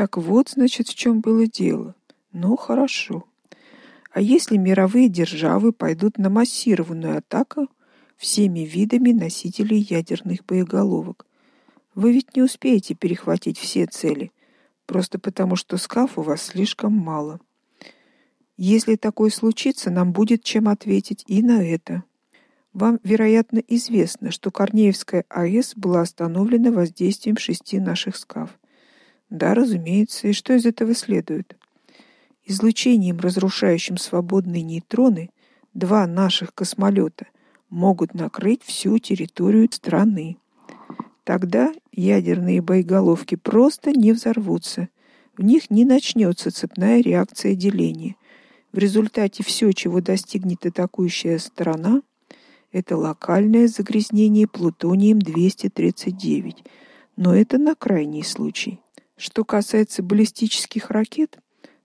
Так вот, значит, в чем было дело. Ну, хорошо. А если мировые державы пойдут на массированную атаку всеми видами носителей ядерных боеголовок, вы ведь не успеете перехватить все цели, просто потому что скаф у вас слишком мало. Если такое случится, нам будет чем ответить и на это. Вам, вероятно, известно, что Корнеевская АЭС была остановлена воздействием шести наших скаф. Да, разумеется, и что из этого следует? Излучением, разрушающим свободные нейтроны, два наших космолета могут накрыть всю территорию страны. Тогда ядерные боеголовки просто не взорвутся. В них не начнется цепная реакция деления. В результате все, чего достигнет атакующая сторона, это локальное загрязнение плутонием-239. Но это на крайний случай. Что касается баллистических ракет,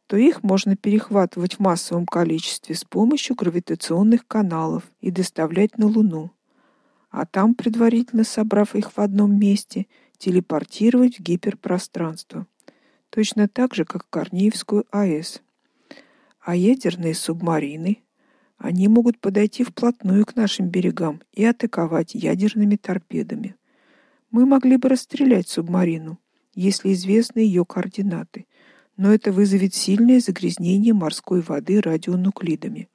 то их можно перехватывать в массовом количестве с помощью гравитационных каналов и доставлять на Луну. А там, предварительно собрав их в одном месте, телепортировать в гиперпространство. Точно так же, как Корнеевскую АЭС. А ядерные субмарины, они могут подойти вплотную к нашим берегам и атаковать ядерными торпедами. Мы могли бы расстрелять субмарину, если известны ее координаты, но это вызовет сильное загрязнение морской воды радионуклидами.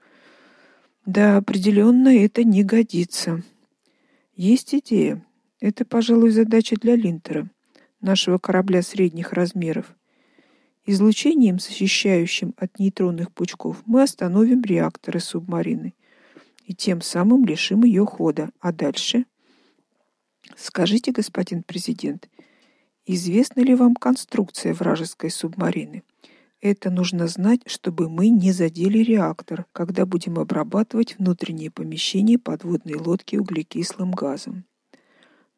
Да, определенно это не годится. Есть идея. Это, пожалуй, задача для Линтера, нашего корабля средних размеров. Излучением, защищающим от нейтронных пучков, мы остановим реакторы субмарины и тем самым лишим ее хода. А дальше? Скажите, господин президент, Известна ли вам конструкция вражеской субмарины? Это нужно знать, чтобы мы не задели реактор, когда будем обрабатывать внутренние помещения подводной лодки углекислым газом.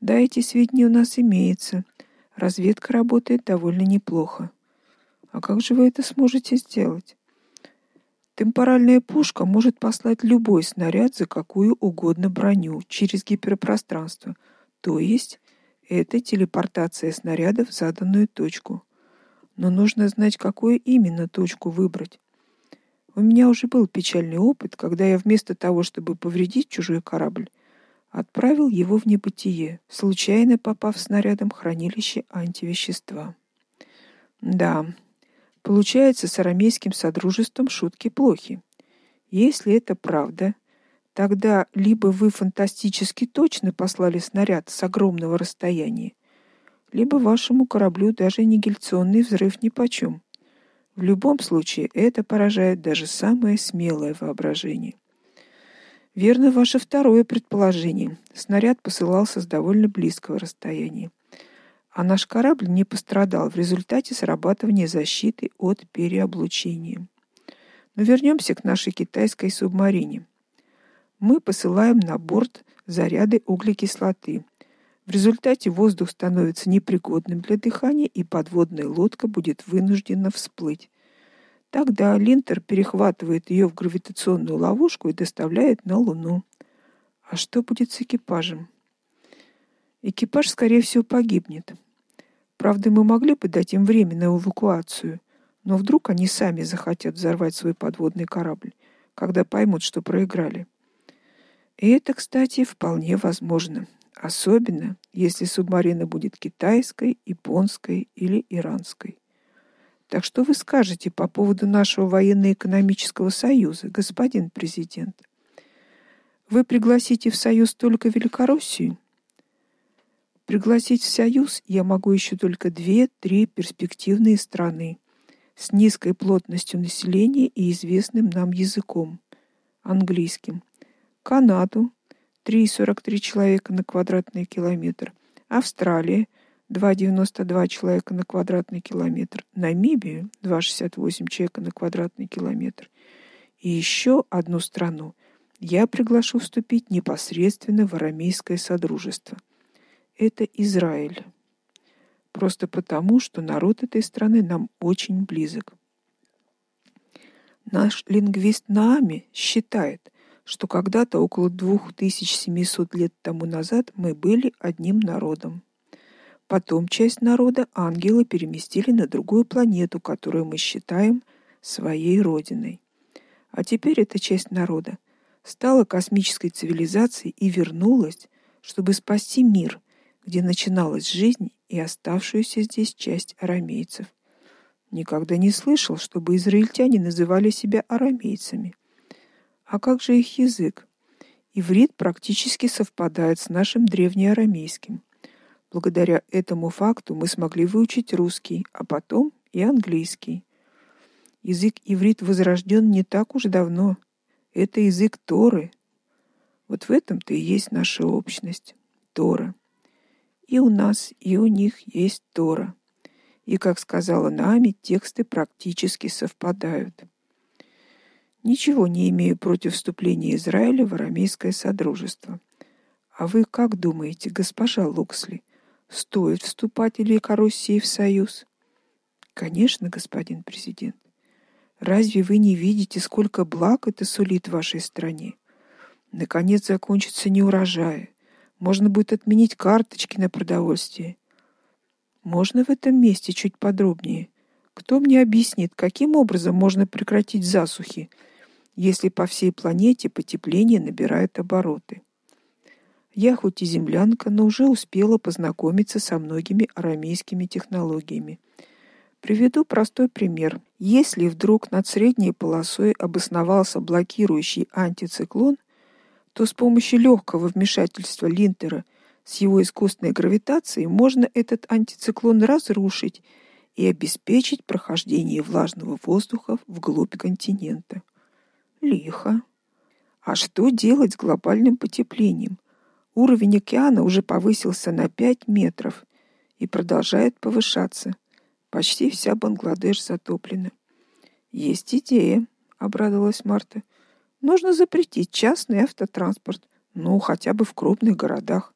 Да, эти сведения у нас имеются. Разведка работает довольно неплохо. А как же вы это сможете сделать? Темпоральная пушка может послать любой снаряд за какую угодно броню через гиперпространство, то есть это телепортация снаряда в заданную точку. Но нужно знать, какую именно точку выбрать. У меня уже был печальный опыт, когда я вместо того, чтобы повредить чужой корабль, отправил его в небытие, случайно попав снарядом в хранилище антивещества. Да. Получается, с арамейским содружеством шутки плохи. Если это правда, Тогда либо вы фантастически точно послали снаряд с огромного расстояния, либо вашему кораблю даже нигиляционный взрыв нипочем. В любом случае это поражает даже самое смелое воображение. Верно ваше второе предположение. Снаряд посылался с довольно близкого расстояния. А наш корабль не пострадал в результате срабатывания защиты от переоблучения. Но вернемся к нашей китайской субмарине мы посылаем на борт заряды углекислоты. В результате воздух становится непригодным для дыхания, и подводная лодка будет вынуждена всплыть. Тогда Линтер перехватывает ее в гравитационную ловушку и доставляет на Луну. А что будет с экипажем? Экипаж, скорее всего, погибнет. Правда, мы могли бы дать им время на эвакуацию, но вдруг они сами захотят взорвать свой подводный корабль, когда поймут, что проиграли. И это, кстати, вполне возможно, особенно если субмарина будет китайской, японской или иранской. Так что вы скажете по поводу нашего военно-экономического союза, господин президент? Вы пригласите в союз только Великороссию? Пригласить в союз я могу еще только две-три перспективные страны с низкой плотностью населения и известным нам языком английским. Канаду 3,43 человека на квадратный километр, Австралия 2,92 человека на квадратный километр, Намибию 2,68 человека на квадратный километр. И еще одну страну я приглашу вступить непосредственно в арамейское содружество. Это Израиль. Просто потому, что народ этой страны нам очень близок. Наш лингвист Наами считает, что когда-то около 2700 лет тому назад мы были одним народом. Потом часть народа ангелы переместили на другую планету, которую мы считаем своей родиной. А теперь эта часть народа стала космической цивилизацией и вернулась, чтобы спасти мир, где начиналась жизнь и оставшуюся здесь часть арамейцев. Никогда не слышал, чтобы израильтяне называли себя арамейцами. А как же их язык? Иврит практически совпадает с нашим древнеарамейским. Благодаря этому факту мы смогли выучить русский, а потом и английский. Язык иврит возрожден не так уж давно. Это язык Торы. Вот в этом-то и есть наша общность Тора. И у нас, и у них есть Тора. И, как сказала Нами, тексты практически совпадают. Ничего не имею против вступления Израиля в арамейское содружество. А вы как думаете, госпожа Луксли, стоит вступать или России в союз? Конечно, господин президент. Разве вы не видите, сколько благ это сулит вашей стране? Наконец закончится неурожай. Можно будет отменить карточки на продовольствие. Можно в этом месте чуть подробнее? Кто мне объяснит, каким образом можно прекратить засухи? Если по всей планете потепление набирает обороты. Я хоть и землянка, но уже успела познакомиться со многими арамейскими технологиями. Приведу простой пример. Если вдруг над средней полосой обосновался блокирующий антициклон, то с помощью легкого вмешательства Линтера с его искусственной гравитацией можно этот антициклон разрушить и обеспечить прохождение влажного воздуха вглубь континента. Лихо. А что делать с глобальным потеплением? Уровень океана уже повысился на 5 метров и продолжает повышаться. Почти вся Бангладеш затоплена. Есть идея, обрадовалась Марта. Нужно запретить частный автотранспорт, ну, хотя бы в крупных городах.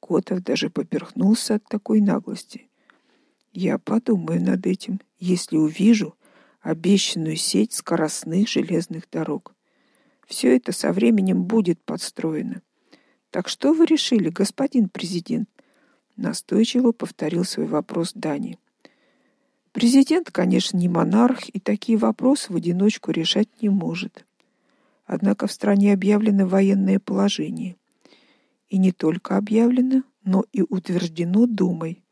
Котов даже поперхнулся от такой наглости. Я подумаю над этим, если увижу, обещанную сеть скоростных железных дорог. Все это со временем будет подстроено. Так что вы решили, господин президент? Настойчиво повторил свой вопрос Дани. Президент, конечно, не монарх и такие вопросы в одиночку решать не может. Однако в стране объявлено военное положение. И не только объявлено, но и утверждено Думой.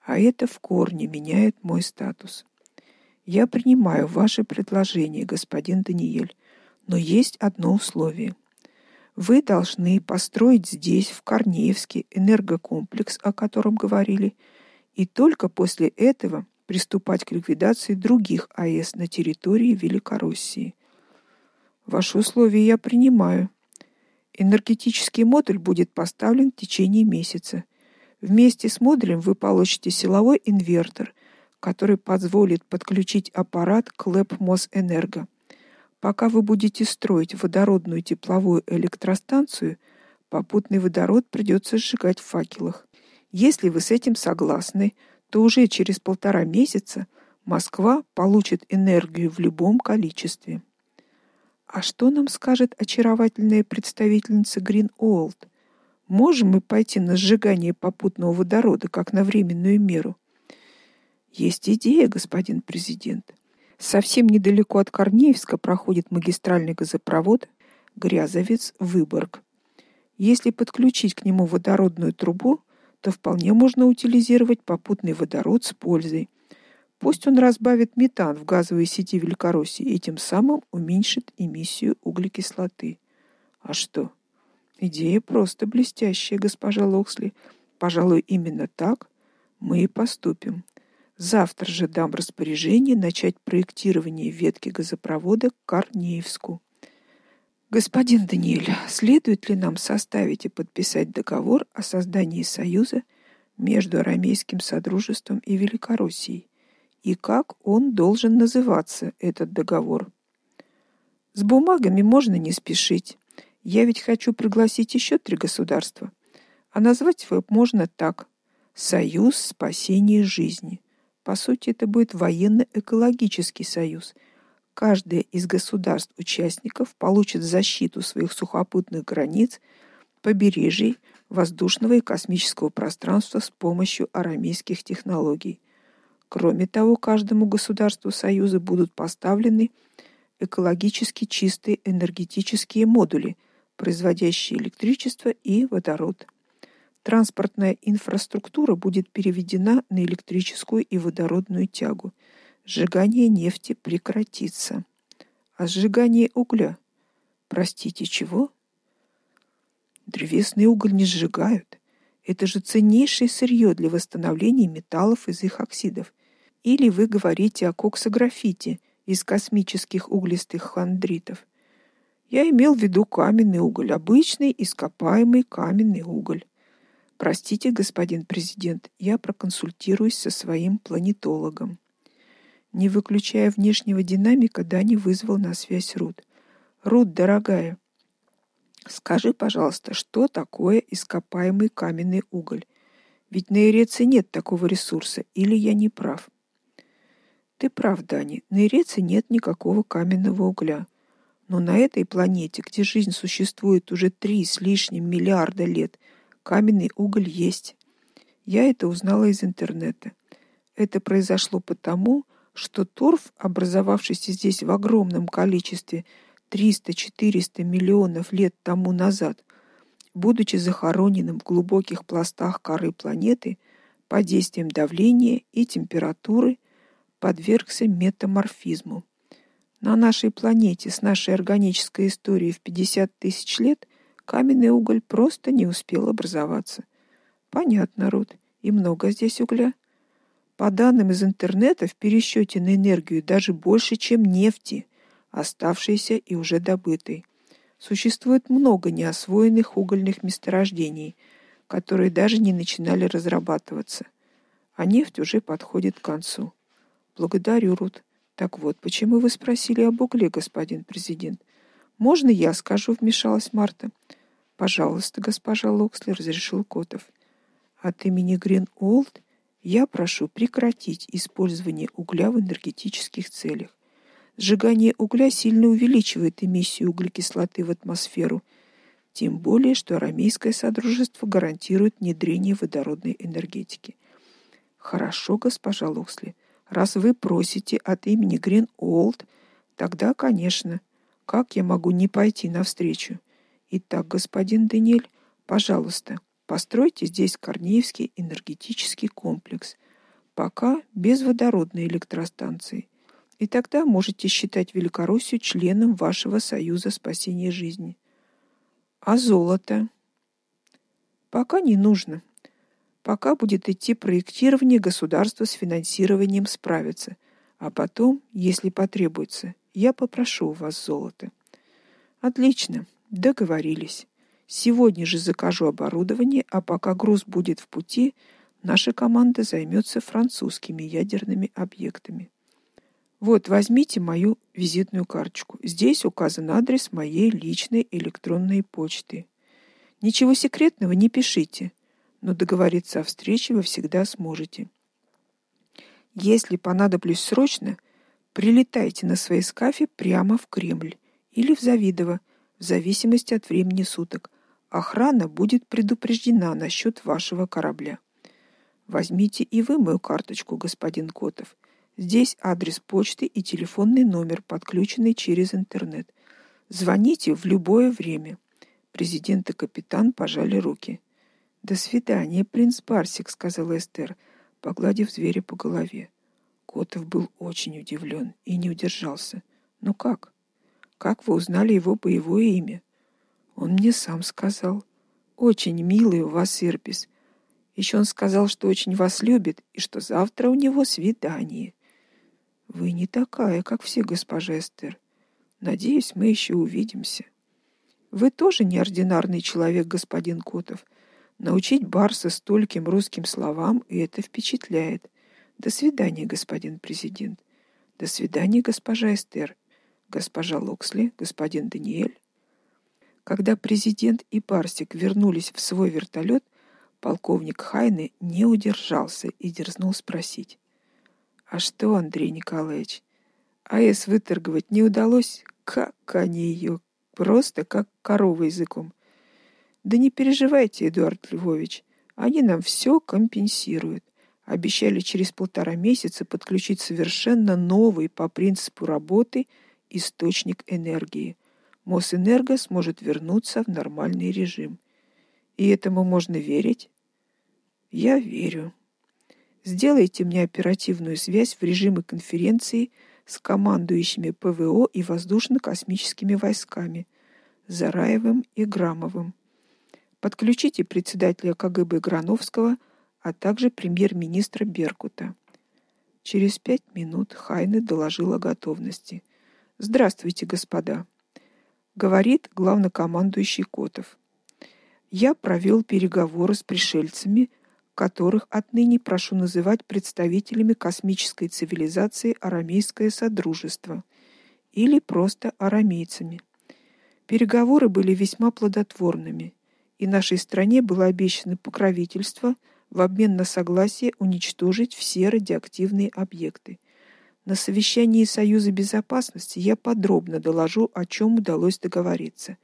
А это в корне меняет мой статус. Я принимаю ваше предложение, господин Даниэль, но есть одно условие. Вы должны построить здесь, в Корнеевске, энергокомплекс, о котором говорили, и только после этого приступать к ликвидации других АЭС на территории Великороссии. Ваши условия я принимаю. Энергетический модуль будет поставлен в течение месяца. Вместе с модулем вы получите силовой инвертор который позволит подключить аппарат к ЛЭП Мосэнерго. Пока вы будете строить водородную тепловую электростанцию, попутный водород придется сжигать в факелах. Если вы с этим согласны, то уже через полтора месяца Москва получит энергию в любом количестве. А что нам скажет очаровательная представительница Green Old? Можем мы пойти на сжигание попутного водорода как на временную меру? Есть идея, господин президент. Совсем недалеко от Корнеевска проходит магистральный газопровод Грязовец-Выборг. Если подключить к нему водородную трубу, то вполне можно утилизировать попутный водород с пользой. Пусть он разбавит метан в газовой сети Великороссии и тем самым уменьшит эмиссию углекислоты. А что? Идея просто блестящая, госпожа Локсли. Пожалуй, именно так мы и поступим. Завтра же дам распоряжение начать проектирование ветки газопровода к Корнеевску. Господин Даниэль, следует ли нам составить и подписать договор о создании союза между Арамейским содружеством и Великороссией? И как он должен называться этот договор? С бумагами можно не спешить. Я ведь хочу пригласить еще три государства. А назвать его можно так: Союз спасения жизни. По сути, это будет военно-экологический союз. Каждое из государств-участников получит защиту своих сухопутных границ, побережий, воздушного и космического пространства с помощью арамейских технологий. Кроме того, каждому государству Союза будут поставлены экологически чистые энергетические модули, производящие электричество и водород. Транспортная инфраструктура будет переведена на электрическую и водородную тягу. Сжигание нефти прекратится. А сжигание угля? Простите, чего? Древесный уголь не сжигают. Это же ценнейшее сырье для восстановления металлов из их оксидов. Или вы говорите о коксографите из космических углистых хондритов? Я имел в виду каменный уголь, обычный ископаемый каменный уголь. Простите, господин президент, я проконсультируюсь со своим планетологом. Не выключая внешнего динамика, Дани вызвал на связь Рут. Рут, дорогая, скажи, пожалуйста, что такое ископаемый каменный уголь? Ведь на Иреце нет такого ресурса, или я не прав? Ты прав, Дани. На Иреце нет никакого каменного угля. Но на этой планете, где жизнь существует уже три с лишним миллиарда лет, каменный уголь есть. Я это узнала из интернета. Это произошло потому, что торф, образовавшийся здесь в огромном количестве 300-400 миллионов лет тому назад, будучи захороненным в глубоких пластах коры планеты, под действием давления и температуры подвергся метаморфизму. На нашей планете с нашей органической историей в 50 тысяч лет каменный уголь просто не успел образоваться. Понятно, Рут. И много здесь угля. По данным из интернета, в пересчете на энергию даже больше, чем нефти, оставшейся и уже добытой. Существует много неосвоенных угольных месторождений, которые даже не начинали разрабатываться. А нефть уже подходит к концу. Благодарю, Рут. Так вот, почему вы спросили об угле, господин президент? Можно я скажу, вмешалась Марта. Пожалуйста, госпожа Локсли, разрешил Котов. От имени Грин Олд я прошу прекратить использование угля в энергетических целях. Сжигание угля сильно увеличивает эмиссию углекислоты в атмосферу, тем более что арамейское содружество гарантирует внедрение водородной энергетики. Хорошо, госпожа Локсли. Раз вы просите от имени Green Old, тогда, конечно, как я могу не пойти навстречу? Итак, господин Даниэль, пожалуйста, постройте здесь Корнеевский энергетический комплекс, пока без водородной электростанции. И тогда можете считать Великороссию членом вашего союза спасения жизни. А золото пока не нужно. Пока будет идти проектирование, государство с финансированием справится, а потом, если потребуется, я попрошу у вас золото. Отлично, договорились. Сегодня же закажу оборудование, а пока груз будет в пути, наша команда займется французскими ядерными объектами. Вот, возьмите мою визитную карточку. Здесь указан адрес моей личной электронной почты. Ничего секретного не пишите, но договориться о встрече вы всегда сможете. Если понадоблюсь срочно, прилетайте на своей скафе прямо в Кремль или в Завидово, в зависимости от времени суток. Охрана будет предупреждена насчет вашего корабля. Возьмите и вы мою карточку, господин Котов. Здесь адрес почты и телефонный номер, подключенный через интернет. Звоните в любое время. Президент и капитан пожали руки. До свидания, принц Барсик, сказала Эстер, погладив зверя по голове. Котов был очень удивлен и не удержался. Ну как? Как вы узнали его боевое имя? Он мне сам сказал. Очень милый у вас Ирпис. Еще он сказал, что очень вас любит и что завтра у него свидание. Вы не такая, как все, госпожа Эстер. Надеюсь, мы еще увидимся. Вы тоже неординарный человек, господин Котов. Научить Барса стольким русским словам, и это впечатляет. До свидания, господин президент. До свидания, госпожа Эстер, госпожа Локсли, господин Даниэль. Когда президент и Барсик вернулись в свой вертолет, полковник Хайны не удержался и дерзнул спросить: "А что, Андрей Николаевич, АЭС выторговать не удалось? Как они ее просто как корова языком. Да не переживайте, Эдуард Львович, они нам все компенсируют. Обещали через полтора месяца подключить совершенно новый по принципу работы источник энергии. Мосэнерго сможет вернуться в нормальный режим. И этому можно верить? Я верю. Сделайте мне оперативную связь в режиме конференции с командующими ПВО и воздушно-космическими войсками Зараевым и Грамовым. Подключите председателя КГБ Грановского, а также премьер-министра Беркута. Через пять минут Хайне доложил о готовности. Здравствуйте, господа, говорит главнокомандующий Котов. Я провел переговоры с пришельцами, которых отныне прошу называть представителями космической цивилизации Арамейское содружество или просто арамейцами. Переговоры были весьма плодотворными и нашей стране было обещано покровительство в обмен на согласие уничтожить все радиоактивные объекты. На совещании Союза безопасности я подробно доложу, о чем удалось договориться.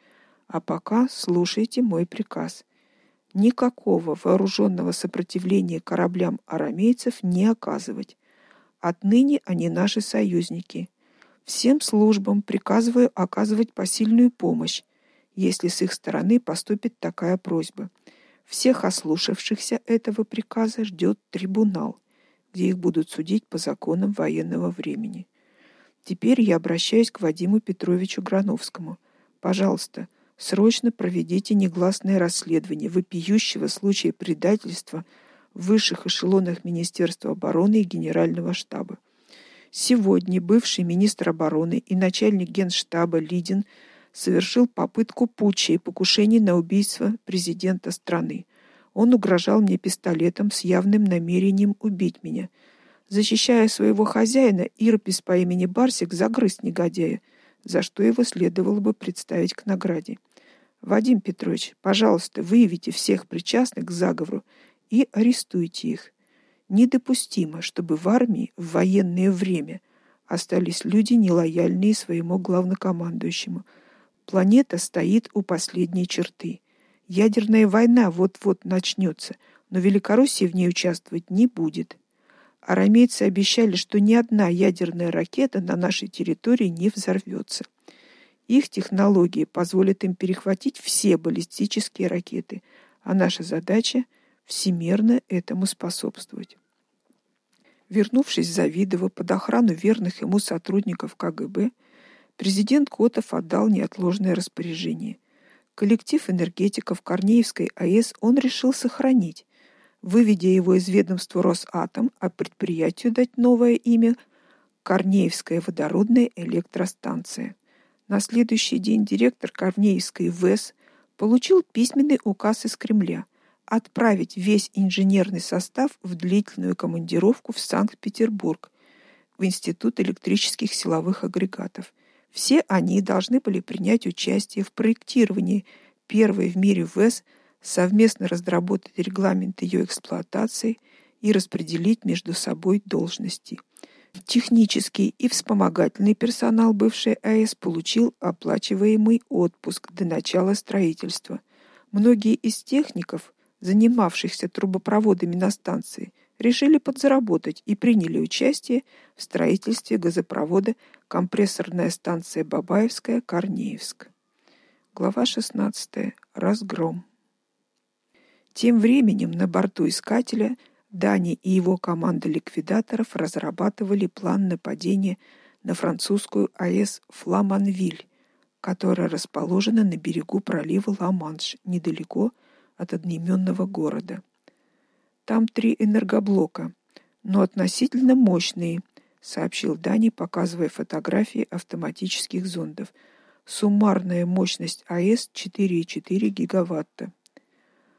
А пока слушайте мой приказ. Никакого вооруженного сопротивления кораблям арамейцев не оказывать. Отныне они наши союзники. Всем службам приказываю оказывать посильную помощь если с их стороны поступит такая просьба. Всех ослушавшихся этого приказа ждет трибунал, где их будут судить по законам военного времени. Теперь я обращаюсь к Вадиму Петровичу Грановскому. Пожалуйста, срочно проведите негласное расследование вопиющего случая предательства в высших эшелонах Министерства обороны и Генерального штаба. Сегодня бывший министр обороны и начальник Генштаба Лидин – совершил попытку путча и покушение на убийство президента страны. Он угрожал мне пистолетом с явным намерением убить меня. Защищая своего хозяина, Ирпис по имени Барсик загрыз негодяя, за что его следовало бы представить к награде. Вадим Петрович, пожалуйста, выявите всех причастных к заговору и арестуйте их. Недопустимо, чтобы в армии в военное время остались люди нелояльные своему главнокомандующему – Планета стоит у последней черты. Ядерная война вот-вот начнется, но Великороссия в ней участвовать не будет. Арамейцы обещали, что ни одна ядерная ракета на нашей территории не взорвется. Их технологии позволят им перехватить все баллистические ракеты, а наша задача всемерно этому способствовать. Вернувшись Завидово под охрану верных ему сотрудников КГБ, президент Котов отдал неотложное распоряжение. Коллектив энергетиков Корнеевской АЭС он решил сохранить, выведя его из ведомства Росатом, а предприятию дать новое имя Корнеевская водородная электростанция. На следующий день директор Корнеевской ВЭС получил письменный указ из Кремля отправить весь инженерный состав в длительную командировку в Санкт-Петербург в Институт электрических силовых агрегатов – все они должны были принять участие в проектировании первой в мире ВЭС, совместно разработать регламент ее эксплуатации и распределить между собой должности. Технический и вспомогательный персонал бывшей АЭС получил оплачиваемый отпуск до начала строительства. Многие из техников, занимавшихся трубопроводами на станции, решили подзаработать и приняли участие в строительстве газопровода компрессорная станция Бабаевская Корнеевск. Глава 16. Разгром. Тем временем на борту искателя Дани и его команда ликвидаторов разрабатывали план нападения на французскую АЭС Фламанвиль, которая расположена на берегу пролива Ла-Манш, недалеко от одноименного города. Там три энергоблока, но относительно мощные, сообщил Дани, показывая фотографии автоматических зондов. Суммарная мощность АЭС 4,4 гигаватта.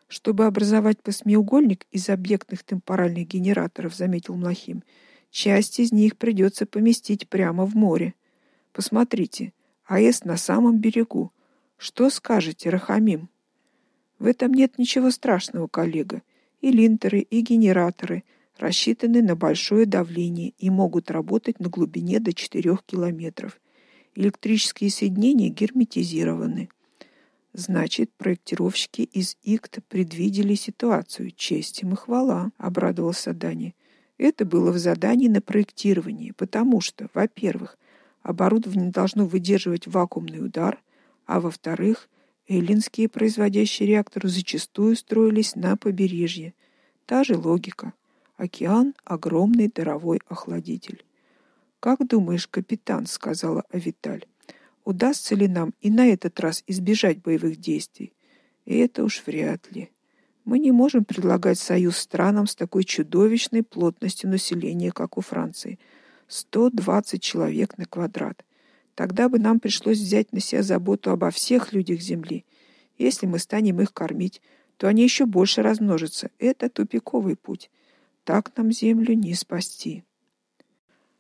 Чтобы образовать восьмиугольник из объектных темпоральных генераторов, заметил Млахим, часть из них придется поместить прямо в море. Посмотрите, АЭС на самом берегу. Что скажете, Рахамим? В этом нет ничего страшного, коллега и линтеры, и генераторы рассчитаны на большое давление и могут работать на глубине до 4 километров. Электрические соединения герметизированы. Значит, проектировщики из ИКТ предвидели ситуацию. Честь им и хвала, обрадовался Дани. Это было в задании на проектирование, потому что, во-первых, оборудование должно выдерживать вакуумный удар, а во-вторых, эллинские производящие реакторы зачастую строились на побережье. Та же логика. Океан огромный даровой охладитель. Как думаешь, капитан, сказала Авиталь удастся ли нам и на этот раз избежать боевых действий. И это уж вряд ли. Мы не можем предлагать союз странам с такой чудовищной плотностью населения, как у Франции. 120 человек на квадрат. Тогда бы нам пришлось взять на себя заботу обо всех людях земли. Если мы станем их кормить, то они еще больше размножатся. Это тупиковый путь. Так нам землю не спасти.